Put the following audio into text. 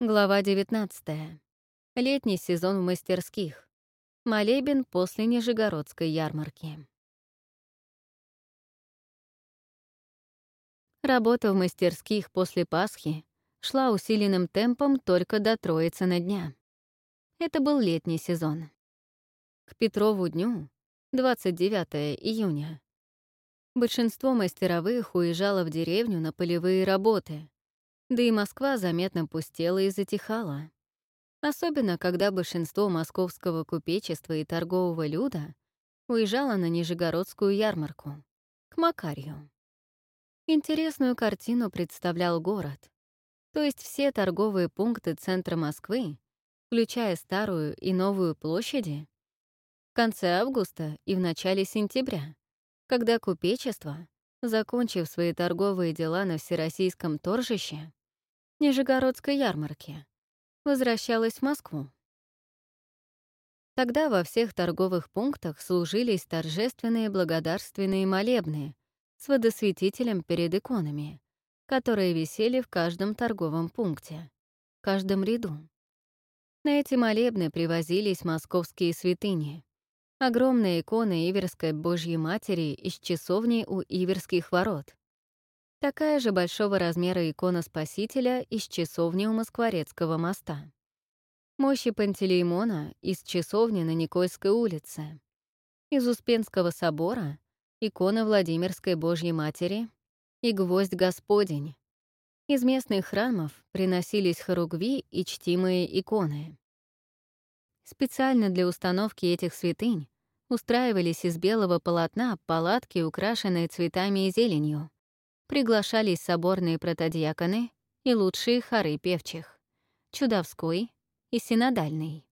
Глава 19. Летний сезон в мастерских. Молебен после Нижегородской ярмарки. Работа в мастерских после Пасхи шла усиленным темпом только до Троицы на дня. Это был летний сезон. К Петрову дню, 29 июня, большинство мастеровых уезжало в деревню на полевые работы — да и Москва заметно пустела и затихала. Особенно, когда большинство московского купечества и торгового люда уезжало на Нижегородскую ярмарку, к Макарью. Интересную картину представлял город. То есть все торговые пункты центра Москвы, включая старую и новую площади, в конце августа и в начале сентября, когда купечество, закончив свои торговые дела на Всероссийском торжище, Нижегородской ярмарки, возвращалась в Москву. Тогда во всех торговых пунктах служились торжественные благодарственные молебны с водосветителем перед иконами, которые висели в каждом торговом пункте, в каждом ряду. На эти молебны привозились московские святыни. Огромная икона Иверской Божьей Матери из часовни у Иверских ворот, Такая же большого размера икона Спасителя из часовни у Москворецкого моста. Мощи Пантелеймона из часовни на Никольской улице. Из Успенского собора — икона Владимирской Божьей Матери и гвоздь Господень. Из местных храмов приносились хоругви и чтимые иконы. Специально для установки этих святынь устраивались из белого полотна палатки, украшенные цветами и зеленью, приглашались соборные протодиаконы и лучшие хоры певчих — Чудовской и Синодальный.